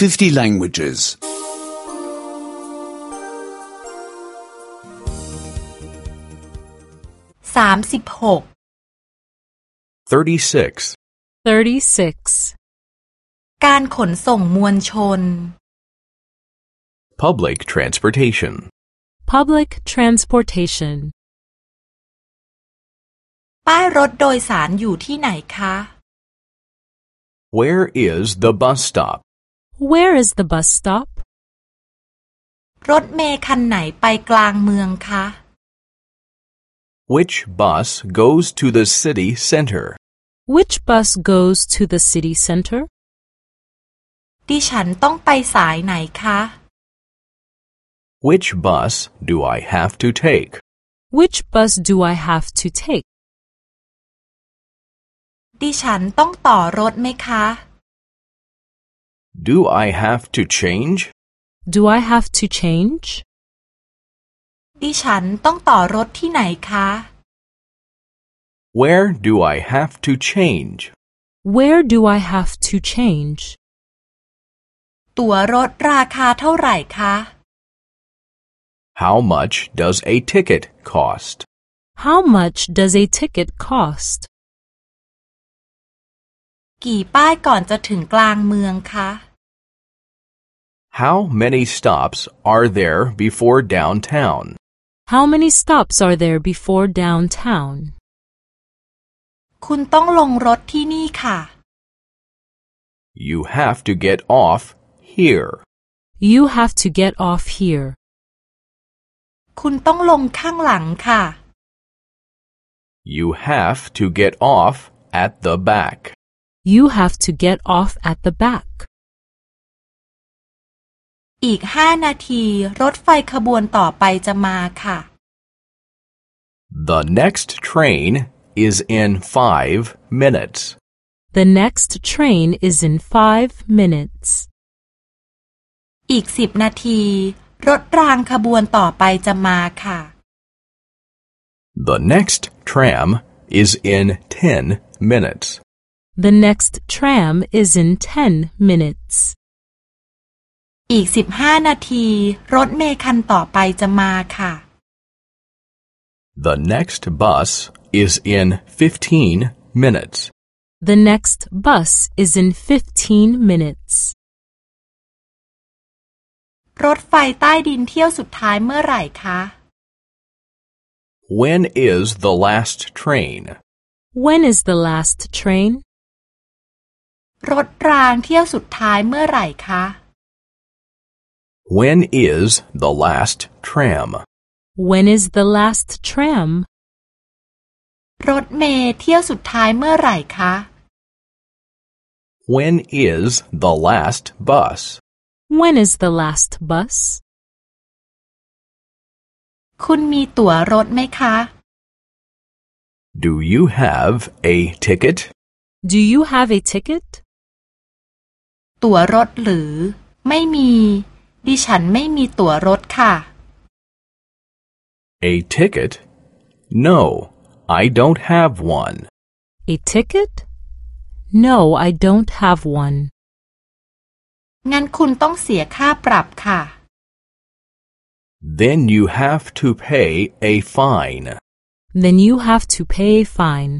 50 languages. สามสิบหก 36. 36. การขนส่งมวลชน Public transportation. Public transportation. ป้ายรถโดยสารอยู่ที่ไหนคะ Where is the bus stop? Where is the bus stop? รถเมล์คันไหนไปกลางเมืองคะ Which bus goes to the city center? Which bus goes to the city center? ดิฉันต้องไปสายไหนคะ Which bus do I have to take? Which bus do I have to take? ดิฉันต้องต่อรถไหมคะ Do I have to change? Do I have to change? ดิฉันต้องต่อรถที่ไหนคะ Where do I have to change? Where do I have to change? ตั๋วรถราคาเท่าไหร่คะ How much does a ticket cost? How much does a ticket cost? กี่ป้ายก่อนจะถึงกลางเมืองคะ How many stops are there before downtown? How many stops are there before downtown? คุณต้องลงรถที่นี่ค่ะ You have to get off here. You have to get off here. คุณต้องลงข้างหลังค่ะ You have to get off at the back. You have to get off at the back. อีกห้านาที รถไฟขบวนต่อไปจะมาค่ะ The next train is in five minutes. The next train is in five minutes. อีกสิบนาที รถรางขบวนต่อไปจะมาค่ะ The next tram is in ten minutes. The next tram is in ten minutes. อีกสิบห้านาที รถเมล์คันต่อไปจะมาค่ะ The next bus is in fifteen minutes. The next bus is in fifteen minutes. รถไฟใต้ดินเที่ยวสุดท้ายเมื่อไหร่คะ When is the last train? When is the last train? รถรางเที่ยวสุดท้ายเมื่อไหร่คะ When is the last tram? When is the last tram? รถเมล์เที่ยวสุดท้ายเมื่อไหร่คะ When is the last bus? When is the last bus? คุณมีตั๋วรถไหมคะ Do you have a ticket? Do you have a ticket? ตั๋วรถหรือ ไม่มี ดิฉันไม่มีตั๋วรถค่ะ A ticket? No, I don't have one. A ticket? No, I don't have one. งั้นคุณต้องเสียค่าปรับค่ะ Then you have to pay a fine. Then you have to pay a fine.